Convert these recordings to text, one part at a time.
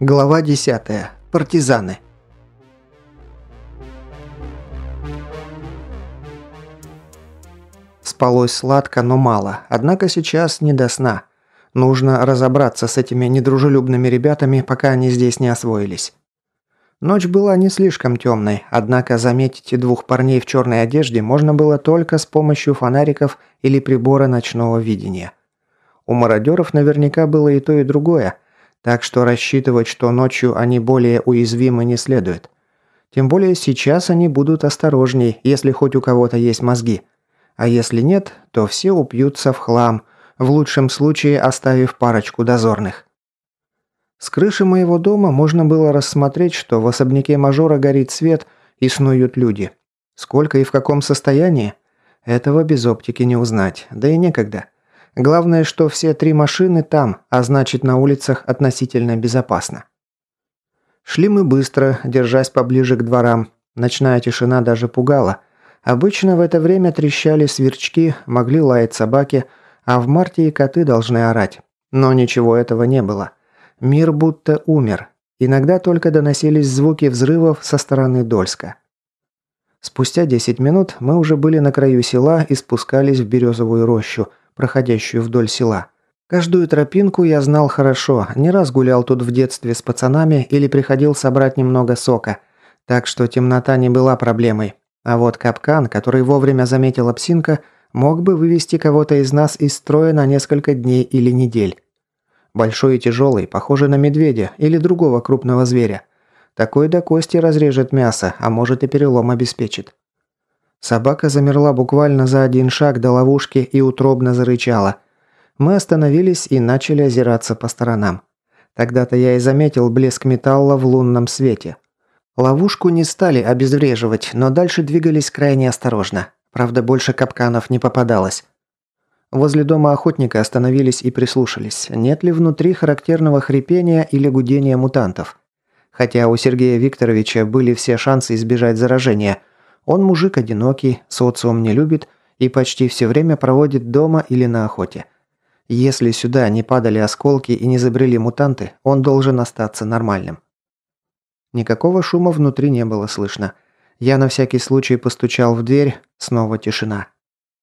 Глава 10. Партизаны. Спалось сладко, но мало. Однако сейчас не до сна. Нужно разобраться с этими недружелюбными ребятами, пока они здесь не освоились. Ночь была не слишком темной, однако заметить двух парней в черной одежде можно было только с помощью фонариков или прибора ночного видения. У мародеров наверняка было и то, и другое – так что рассчитывать, что ночью они более уязвимы, не следует. Тем более сейчас они будут осторожней, если хоть у кого-то есть мозги. А если нет, то все упьются в хлам, в лучшем случае оставив парочку дозорных. С крыши моего дома можно было рассмотреть, что в особняке мажора горит свет и снуют люди. Сколько и в каком состоянии? Этого без оптики не узнать, да и некогда. Главное, что все три машины там, а значит на улицах относительно безопасно. Шли мы быстро, держась поближе к дворам. Ночная тишина даже пугала. Обычно в это время трещали сверчки, могли лаять собаки, а в марте и коты должны орать. Но ничего этого не было. Мир будто умер. Иногда только доносились звуки взрывов со стороны Дольска. Спустя 10 минут мы уже были на краю села и спускались в березовую рощу – проходящую вдоль села. Каждую тропинку я знал хорошо, не раз гулял тут в детстве с пацанами или приходил собрать немного сока, так что темнота не была проблемой. А вот капкан, который вовремя заметила псинка, мог бы вывести кого-то из нас из строя на несколько дней или недель. Большой и тяжелый, похожий на медведя или другого крупного зверя. Такой до кости разрежет мясо, а может и перелом обеспечит. Собака замерла буквально за один шаг до ловушки и утробно зарычала. Мы остановились и начали озираться по сторонам. Тогда-то я и заметил блеск металла в лунном свете. Ловушку не стали обезвреживать, но дальше двигались крайне осторожно. Правда, больше капканов не попадалось. Возле дома охотника остановились и прислушались, нет ли внутри характерного хрипения или гудения мутантов. Хотя у Сергея Викторовича были все шансы избежать заражения – он мужик одинокий, социум не любит и почти все время проводит дома или на охоте. Если сюда не падали осколки и не забрели мутанты, он должен остаться нормальным. Никакого шума внутри не было слышно. Я на всякий случай постучал в дверь, снова тишина.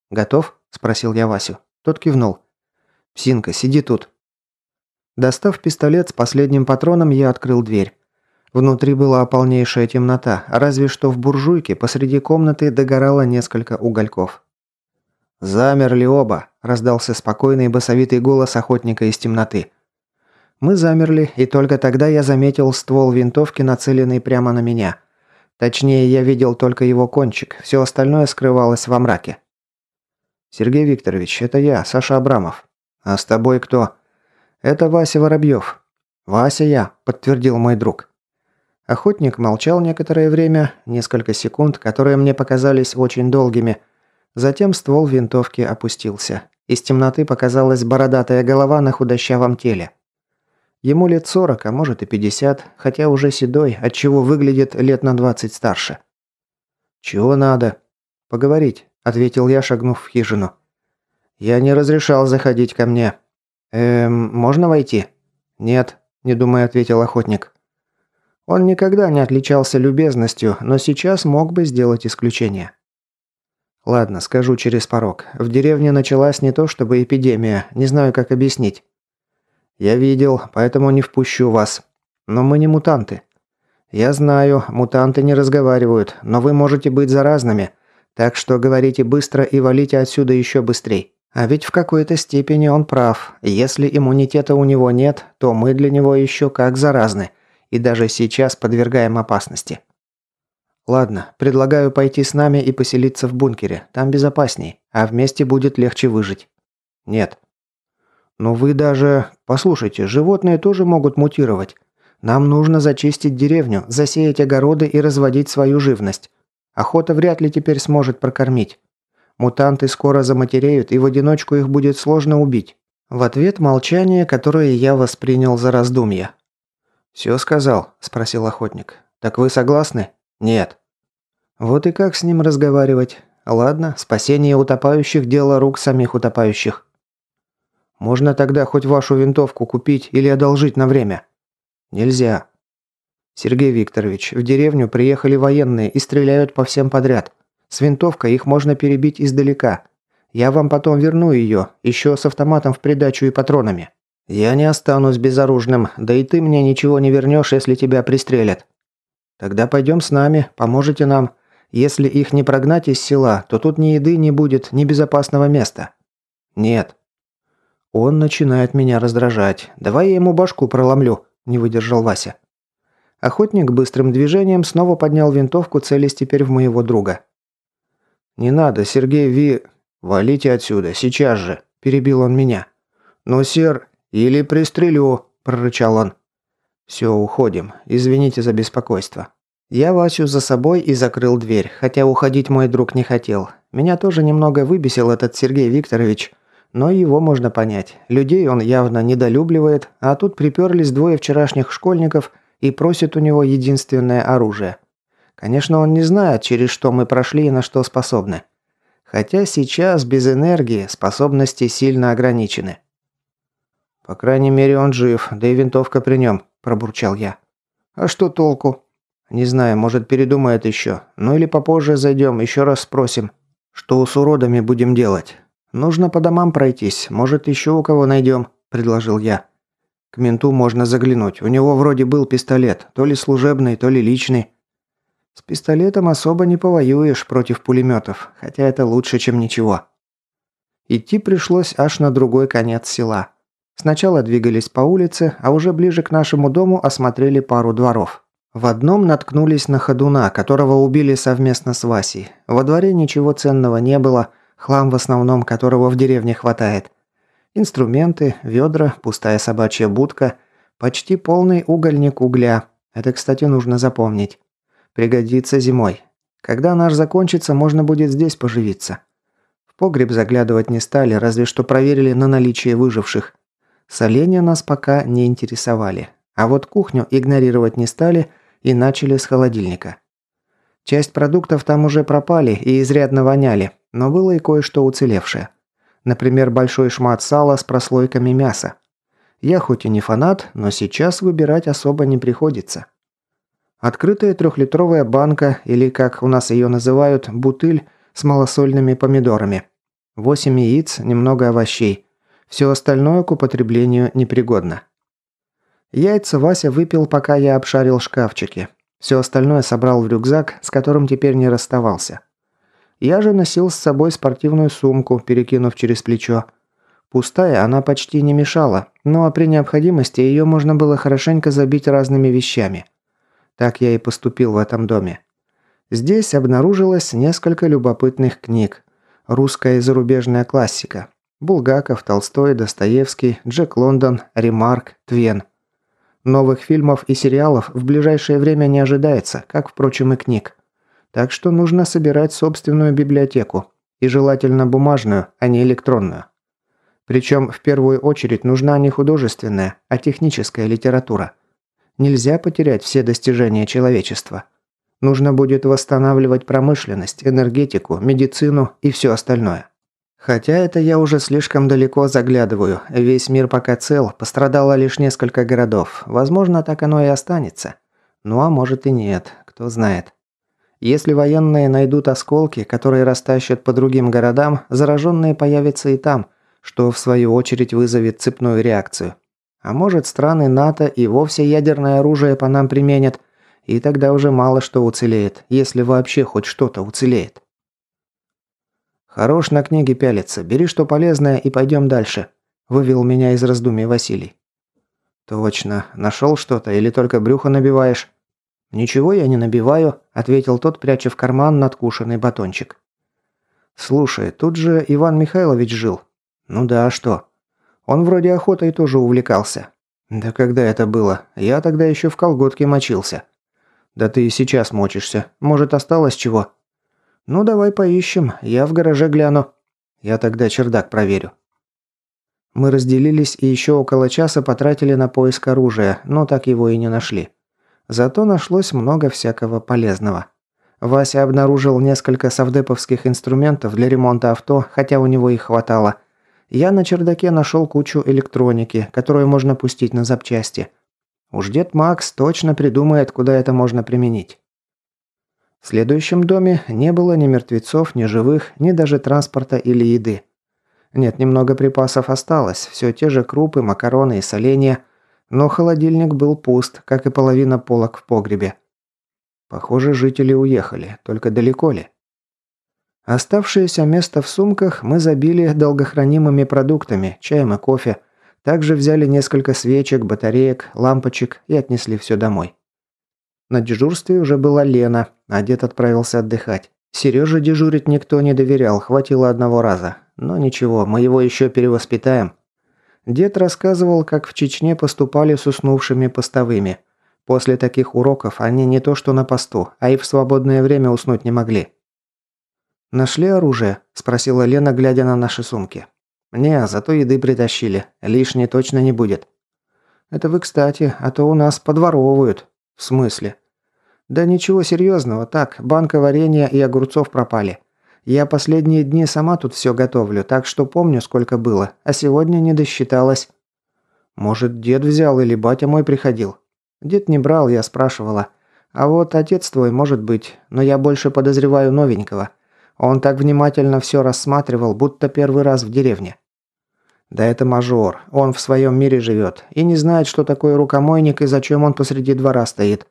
«Готов?» – спросил я Васю. Тот кивнул. «Псинка, сиди тут». Достав пистолет с последним патроном, я открыл дверь. Внутри была полнейшая темнота, разве что в буржуйке посреди комнаты догорало несколько угольков. «Замерли оба», – раздался спокойный басовитый голос охотника из темноты. Мы замерли, и только тогда я заметил ствол винтовки, нацеленный прямо на меня. Точнее, я видел только его кончик, все остальное скрывалось во мраке. «Сергей Викторович, это я, Саша Абрамов. А с тобой кто?» «Это Вася Воробьев». «Вася я», – подтвердил мой друг. Охотник молчал некоторое время, несколько секунд, которые мне показались очень долгими. Затем ствол винтовки опустился. Из темноты показалась бородатая голова на худощавом теле. Ему лет сорок, а может и пятьдесят, хотя уже седой, отчего выглядит лет на двадцать старше. «Чего надо?» «Поговорить», – ответил я, шагнув в хижину. «Я не разрешал заходить ко мне». «Эм, можно войти?» «Нет», – не думая, ответил охотник. Он никогда не отличался любезностью, но сейчас мог бы сделать исключение. Ладно, скажу через порог. В деревне началась не то чтобы эпидемия, не знаю, как объяснить. Я видел, поэтому не впущу вас. Но мы не мутанты. Я знаю, мутанты не разговаривают, но вы можете быть заразными. Так что говорите быстро и валите отсюда еще быстрей. А ведь в какой-то степени он прав. Если иммунитета у него нет, то мы для него еще как заразны и даже сейчас подвергаем опасности. Ладно, предлагаю пойти с нами и поселиться в бункере. Там безопасней, а вместе будет легче выжить. Нет. Но вы даже... Послушайте, животные тоже могут мутировать. Нам нужно зачистить деревню, засеять огороды и разводить свою живность. Охота вряд ли теперь сможет прокормить. Мутанты скоро заматереют, и в одиночку их будет сложно убить. В ответ молчание, которое я воспринял за раздумье. «Все сказал?» – спросил охотник. «Так вы согласны?» «Нет». «Вот и как с ним разговаривать? Ладно, спасение утопающих – дело рук самих утопающих». «Можно тогда хоть вашу винтовку купить или одолжить на время?» Нельзя. Сергей Викторович, в деревню приехали военные и стреляют по всем подряд. С винтовкой их можно перебить издалека. Я вам потом верну ее, еще с автоматом в придачу и патронами. Я не останусь безоружным, да и ты мне ничего не вернешь, если тебя пристрелят. Тогда пойдем с нами, поможете нам. Если их не прогнать из села, то тут ни еды не будет, ни безопасного места. Нет. Он начинает меня раздражать. Давай я ему башку проломлю, не выдержал Вася. Охотник быстрым движением снова поднял винтовку, целясь теперь в моего друга. «Не надо, Сергей Ви...» «Валите отсюда, сейчас же!» – перебил он меня. «Ну, сер, или пристрелю!» – прорычал он. «Все, уходим. Извините за беспокойство». Я Васю за собой и закрыл дверь, хотя уходить мой друг не хотел. Меня тоже немного выбесил этот Сергей Викторович, но его можно понять. Людей он явно недолюбливает, а тут приперлись двое вчерашних школьников – и просит у него единственное оружие. Конечно, он не знает, через что мы прошли и на что способны. Хотя сейчас без энергии способности сильно ограничены. «По крайней мере, он жив, да и винтовка при нем», – пробурчал я. «А что толку?» «Не знаю, может, передумает еще. Ну или попозже зайдем, еще раз спросим. Что с уродами будем делать? Нужно по домам пройтись, может, еще у кого найдем», – предложил я. К менту можно заглянуть. У него вроде был пистолет, то ли служебный, то ли личный. С пистолетом особо не повоюешь против пулеметов, хотя это лучше, чем ничего. Идти пришлось аж на другой конец села. Сначала двигались по улице, а уже ближе к нашему дому осмотрели пару дворов. В одном наткнулись на ходуна, которого убили совместно с Васей. Во дворе ничего ценного не было, хлам в основном которого в деревне хватает. Инструменты, ведра, пустая собачья будка, почти полный угольник угля. Это, кстати, нужно запомнить. Пригодится зимой. Когда наш закончится, можно будет здесь поживиться. В погреб заглядывать не стали, разве что проверили на наличие выживших. Соленья нас пока не интересовали. А вот кухню игнорировать не стали и начали с холодильника. Часть продуктов там уже пропали и изрядно воняли, но было и кое-что уцелевшее. Например, большой шмат сала с прослойками мяса. Я хоть и не фанат, но сейчас выбирать особо не приходится. Открытая трехлитровая банка, или как у нас ее называют, бутыль с малосольными помидорами. Восемь яиц, немного овощей. Все остальное к употреблению непригодно. Яйца Вася выпил, пока я обшарил шкафчики. Все остальное собрал в рюкзак, с которым теперь не расставался. Я же носил с собой спортивную сумку, перекинув через плечо. Пустая она почти не мешала, но при необходимости ее можно было хорошенько забить разными вещами. Так я и поступил в этом доме. Здесь обнаружилось несколько любопытных книг. Русская и зарубежная классика. Булгаков, Толстой, Достоевский, Джек Лондон, Ремарк, Твен. Новых фильмов и сериалов в ближайшее время не ожидается, как, впрочем, и книг. Так что нужно собирать собственную библиотеку. И желательно бумажную, а не электронную. Причем в первую очередь нужна не художественная, а техническая литература. Нельзя потерять все достижения человечества. Нужно будет восстанавливать промышленность, энергетику, медицину и все остальное. Хотя это я уже слишком далеко заглядываю. Весь мир пока цел, пострадало лишь несколько городов. Возможно, так оно и останется. Ну а может и нет, кто знает. Если военные найдут осколки, которые растащат по другим городам, зараженные появятся и там, что в свою очередь вызовет цепную реакцию. А может, страны НАТО и вовсе ядерное оружие по нам применят, и тогда уже мало что уцелеет, если вообще хоть что-то уцелеет. «Хорош на книге пялиться, бери что полезное и пойдем дальше», – вывел меня из раздумий Василий. «Точно. Нашел что-то или только брюхо набиваешь?» «Ничего я не набиваю», – ответил тот, пряча в карман надкушенный батончик. «Слушай, тут же Иван Михайлович жил». «Ну да, а что?» «Он вроде охотой тоже увлекался». «Да когда это было? Я тогда еще в колготке мочился». «Да ты и сейчас мочишься. Может, осталось чего?» «Ну, давай поищем. Я в гараже гляну». «Я тогда чердак проверю». Мы разделились и еще около часа потратили на поиск оружия, но так его и не нашли. Зато нашлось много всякого полезного. Вася обнаружил несколько совдеповских инструментов для ремонта авто, хотя у него их хватало. Я на чердаке нашел кучу электроники, которую можно пустить на запчасти. Уж дед Макс точно придумает, куда это можно применить. В следующем доме не было ни мертвецов, ни живых, ни даже транспорта или еды. Нет, немного припасов осталось, все те же крупы, макароны и соленья, но холодильник был пуст, как и половина полок в погребе. Похоже, жители уехали, только далеко ли? Оставшееся место в сумках мы забили долгохранимыми продуктами, чаем и кофе, также взяли несколько свечек, батареек, лампочек и отнесли все домой. На дежурстве уже была Лена, а дед отправился отдыхать. Сереже дежурить никто не доверял, хватило одного раза. Но ничего, мы его еще перевоспитаем. Дед рассказывал, как в Чечне поступали с уснувшими постовыми. После таких уроков они не то что на посту, а и в свободное время уснуть не могли. «Нашли оружие?» – спросила Лена, глядя на наши сумки. «Не, зато еды притащили. Лишней точно не будет». «Это вы кстати, а то у нас подворовывают». «В смысле?» «Да ничего серьезного, так, банка варенья и огурцов пропали. Я последние дни сама тут все готовлю, так что помню, сколько было, а сегодня не досчиталась». «Может, дед взял или батя мой приходил?» «Дед не брал, я спрашивала. А вот отец твой, может быть, но я больше подозреваю новенького. Он так внимательно все рассматривал, будто первый раз в деревне». Да это мажор. Он в своем мире живет. И не знает, что такое рукомойник и зачем он посреди двора стоит.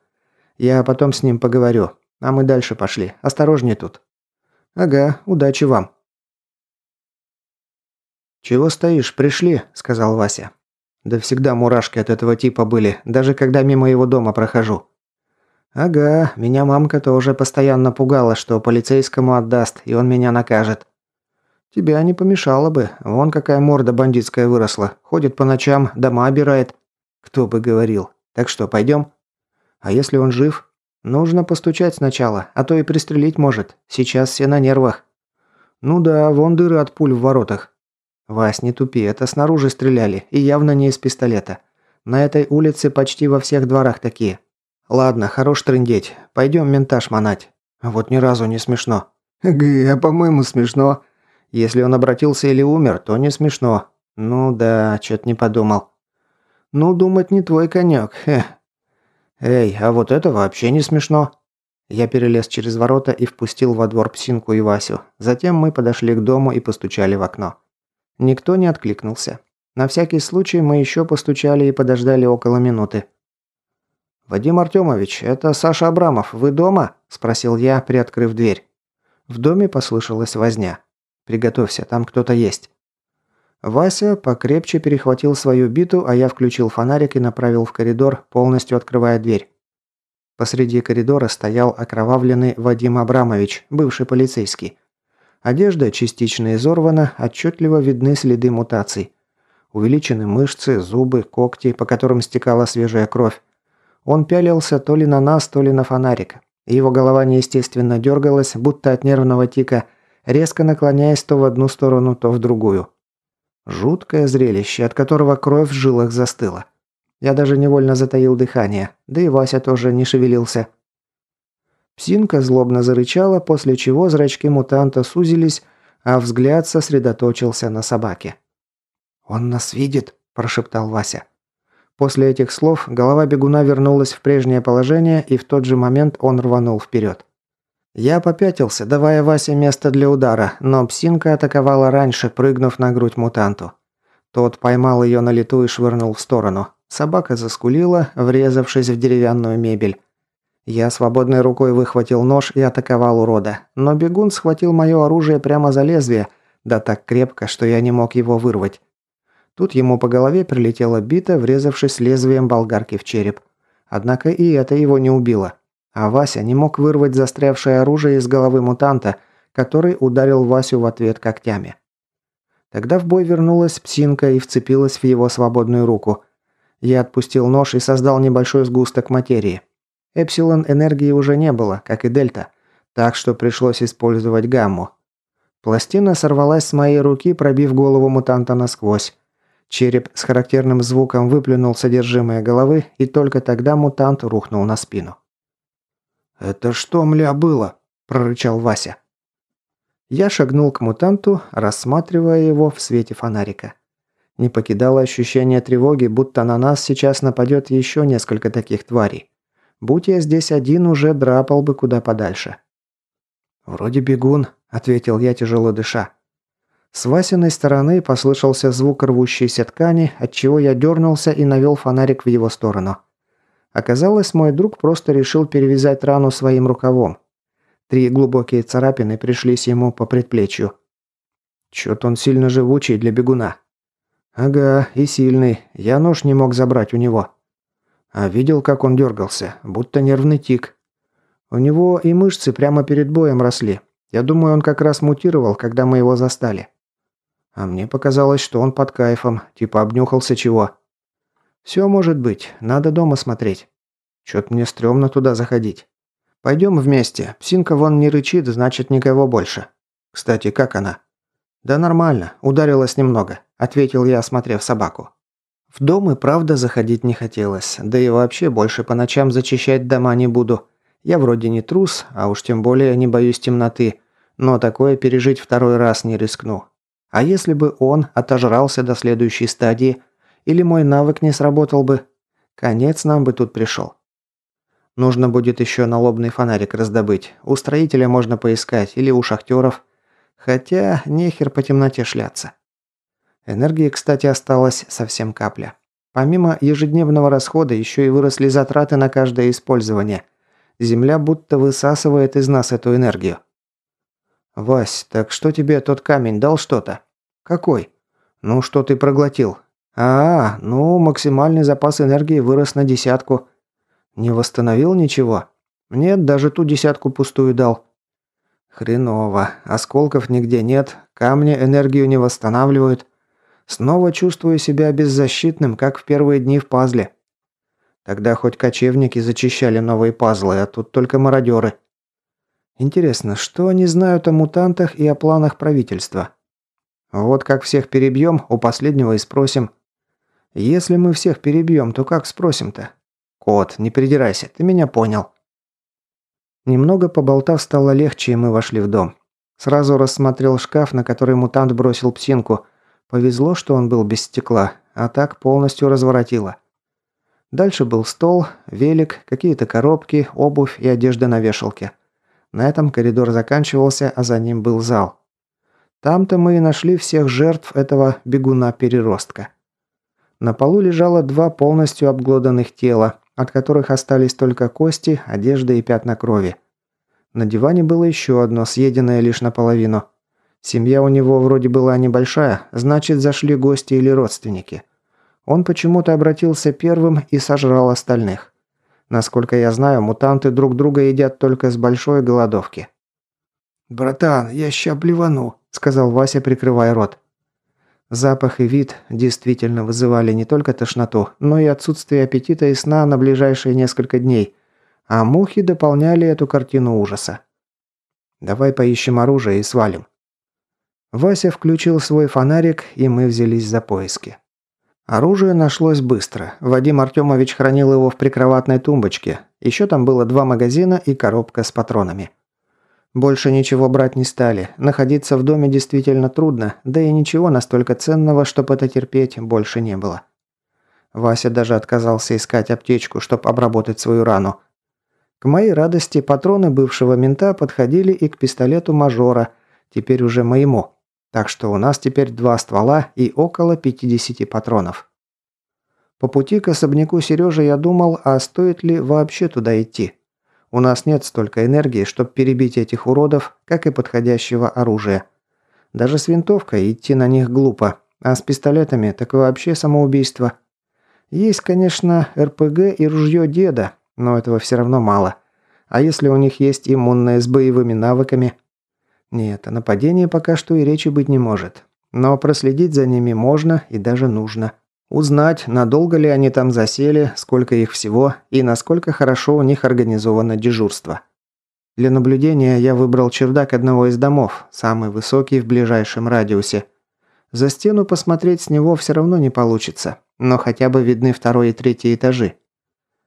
Я потом с ним поговорю. А мы дальше пошли. Осторожней тут. Ага, удачи вам. «Чего стоишь? Пришли», – сказал Вася. «Да всегда мурашки от этого типа были, даже когда мимо его дома прохожу». «Ага, меня мамка тоже постоянно пугала, что полицейскому отдаст, и он меня накажет». «Тебя не помешало бы. Вон какая морда бандитская выросла. Ходит по ночам, дома обирает». «Кто бы говорил. Так что, пойдем?» «А если он жив?» «Нужно постучать сначала, а то и пристрелить может. Сейчас все на нервах». «Ну да, вон дыры от пуль в воротах». «Вась, не тупи, это снаружи стреляли, и явно не из пистолета. На этой улице почти во всех дворах такие». «Ладно, хорош трындеть. Пойдем ментаж манать». «Вот ни разу не смешно». «Гэ, а по-моему смешно». Если он обратился или умер, то не смешно. Ну да, чё-то не подумал. Ну, думать не твой конек. Хе. Эй, а вот это вообще не смешно. Я перелез через ворота и впустил во двор Псинку и Васю. Затем мы подошли к дому и постучали в окно. Никто не откликнулся. На всякий случай мы еще постучали и подождали около минуты. «Вадим Артемович, это Саша Абрамов. Вы дома?» – спросил я, приоткрыв дверь. В доме послышалась возня. Приготовься, там кто-то есть». Вася покрепче перехватил свою биту, а я включил фонарик и направил в коридор, полностью открывая дверь. Посреди коридора стоял окровавленный Вадим Абрамович, бывший полицейский. Одежда частично изорвана, отчетливо видны следы мутаций. Увеличены мышцы, зубы, когти, по которым стекала свежая кровь. Он пялился то ли на нас, то ли на фонарик. Его голова неестественно дергалась, будто от нервного тика, резко наклоняясь то в одну сторону, то в другую. Жуткое зрелище, от которого кровь в жилах застыла. Я даже невольно затаил дыхание, да и Вася тоже не шевелился. Псинка злобно зарычала, после чего зрачки мутанта сузились, а взгляд сосредоточился на собаке. «Он нас видит», – прошептал Вася. После этих слов голова бегуна вернулась в прежнее положение, и в тот же момент он рванул вперед. Я попятился, давая Васе место для удара, но псинка атаковала раньше, прыгнув на грудь мутанту. Тот поймал ее на лету и швырнул в сторону. Собака заскулила, врезавшись в деревянную мебель. Я свободной рукой выхватил нож и атаковал урода, но бегун схватил мое оружие прямо за лезвие, да так крепко, что я не мог его вырвать. Тут ему по голове прилетела бита, врезавшись лезвием болгарки в череп. Однако и это его не убило. А Вася не мог вырвать застрявшее оружие из головы мутанта, который ударил Васю в ответ когтями. Тогда в бой вернулась псинка и вцепилась в его свободную руку. Я отпустил нож и создал небольшой сгусток материи. Эпсилон энергии уже не было, как и дельта, так что пришлось использовать гамму. Пластина сорвалась с моей руки, пробив голову мутанта насквозь. Череп с характерным звуком выплюнул содержимое головы, и только тогда мутант рухнул на спину. «Это что, мля, было?» – прорычал Вася. Я шагнул к мутанту, рассматривая его в свете фонарика. Не покидало ощущение тревоги, будто на нас сейчас нападет еще несколько таких тварей. Будь я здесь один, уже драпал бы куда подальше. «Вроде бегун», — ответил я, тяжело дыша. С Васиной стороны послышался звук рвущейся ткани, отчего я дернулся и навел фонарик в его сторону. Оказалось, мой друг просто решил перевязать рану своим рукавом. Три глубокие царапины пришлись ему по предплечью. Чё-то он сильно живучий для бегуна. Ага, и сильный. Я нож не мог забрать у него. А видел, как он дергался, будто нервный тик. У него и мышцы прямо перед боем росли. Я думаю, он как раз мутировал, когда мы его застали. А мне показалось, что он под кайфом, типа обнюхался чего. Все может быть, надо дома смотреть. Чё-то мне стрёмно туда заходить. Пойдем вместе. Псинка вон не рычит, значит никого больше. Кстати, как она? Да нормально, ударилась немного, ответил я, осмотрев собаку. В дом и правда заходить не хотелось, да и вообще больше по ночам зачищать дома не буду. Я вроде не трус, а уж тем более не боюсь темноты, но такое пережить второй раз не рискну. А если бы он отожрался до следующей стадии, или мой навык не сработал бы, конец нам бы тут пришел. Нужно будет еще налобный фонарик раздобыть. У строителя можно поискать, или у шахтеров. Хотя нехер по темноте шляться. Энергии, кстати, осталось совсем капля. Помимо ежедневного расхода, еще и выросли затраты на каждое использование. Земля будто высасывает из нас эту энергию. «Вась, так что тебе тот камень дал что-то?» «Какой?» «Ну, что ты проглотил?» «А, ну, максимальный запас энергии вырос на десятку». «Не восстановил ничего?» «Нет, даже ту десятку пустую дал». «Хреново. Осколков нигде нет, камни энергию не восстанавливают. Снова чувствую себя беззащитным, как в первые дни в пазле. Тогда хоть кочевники зачищали новые пазлы, а тут только мародеры. Интересно, что они знают о мутантах и о планах правительства? Вот как всех перебьем, у последнего и спросим. Если мы всех перебьем, то как спросим-то? Кот, не придирайся, ты меня понял. Немного поболтав стало легче, и мы вошли в дом. Сразу рассмотрел шкаф, на который мутант бросил псинку, Повезло, что он был без стекла, а так полностью разворотило. Дальше был стол, велик, какие-то коробки, обувь и одежда на вешалке. На этом коридор заканчивался, а за ним был зал. Там-то мы и нашли всех жертв этого бегуна-переростка. На полу лежало два полностью обглоданных тела, от которых остались только кости, одежда и пятна крови. На диване было еще одно, съеденное лишь наполовину. Семья у него вроде была небольшая, значит, зашли гости или родственники. Он почему-то обратился первым и сожрал остальных. Насколько я знаю, мутанты друг друга едят только с большой голодовки. «Братан, я ща блевану», – сказал Вася, прикрывая рот. Запах и вид действительно вызывали не только тошноту, но и отсутствие аппетита и сна на ближайшие несколько дней, а мухи дополняли эту картину ужаса. «Давай поищем оружие и свалим», Вася включил свой фонарик, и мы взялись за поиски. Оружие нашлось быстро. Вадим Артемович хранил его в прикроватной тумбочке. Еще там было два магазина и коробка с патронами. Больше ничего брать не стали. Находиться в доме действительно трудно, да и ничего настолько ценного, чтобы это терпеть, больше не было. Вася даже отказался искать аптечку, чтобы обработать свою рану. К моей радости патроны бывшего мента подходили и к пистолету мажора, теперь уже моему. Так что у нас теперь два ствола и около 50 патронов. По пути к особняку Сережи я думал, а стоит ли вообще туда идти. У нас нет столько энергии, чтобы перебить этих уродов, как и подходящего оружия. Даже с винтовкой идти на них глупо, а с пистолетами так вообще самоубийство. Есть, конечно, РПГ и ружье деда, но этого все равно мало. А если у них есть иммунное с боевыми навыками, нет, о нападении пока что и речи быть не может. Но проследить за ними можно и даже нужно. Узнать, надолго ли они там засели, сколько их всего и насколько хорошо у них организовано дежурство. Для наблюдения я выбрал чердак одного из домов, самый высокий в ближайшем радиусе. За стену посмотреть с него все равно не получится, но хотя бы видны второй и третий этажи.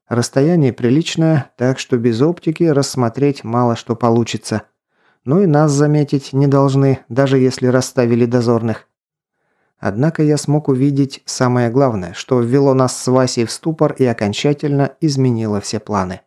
Расстояние приличное, так что без оптики рассмотреть мало что получится – ну и нас заметить не должны, даже если расставили дозорных. Однако я смог увидеть самое главное, что ввело нас с Васей в ступор и окончательно изменило все планы.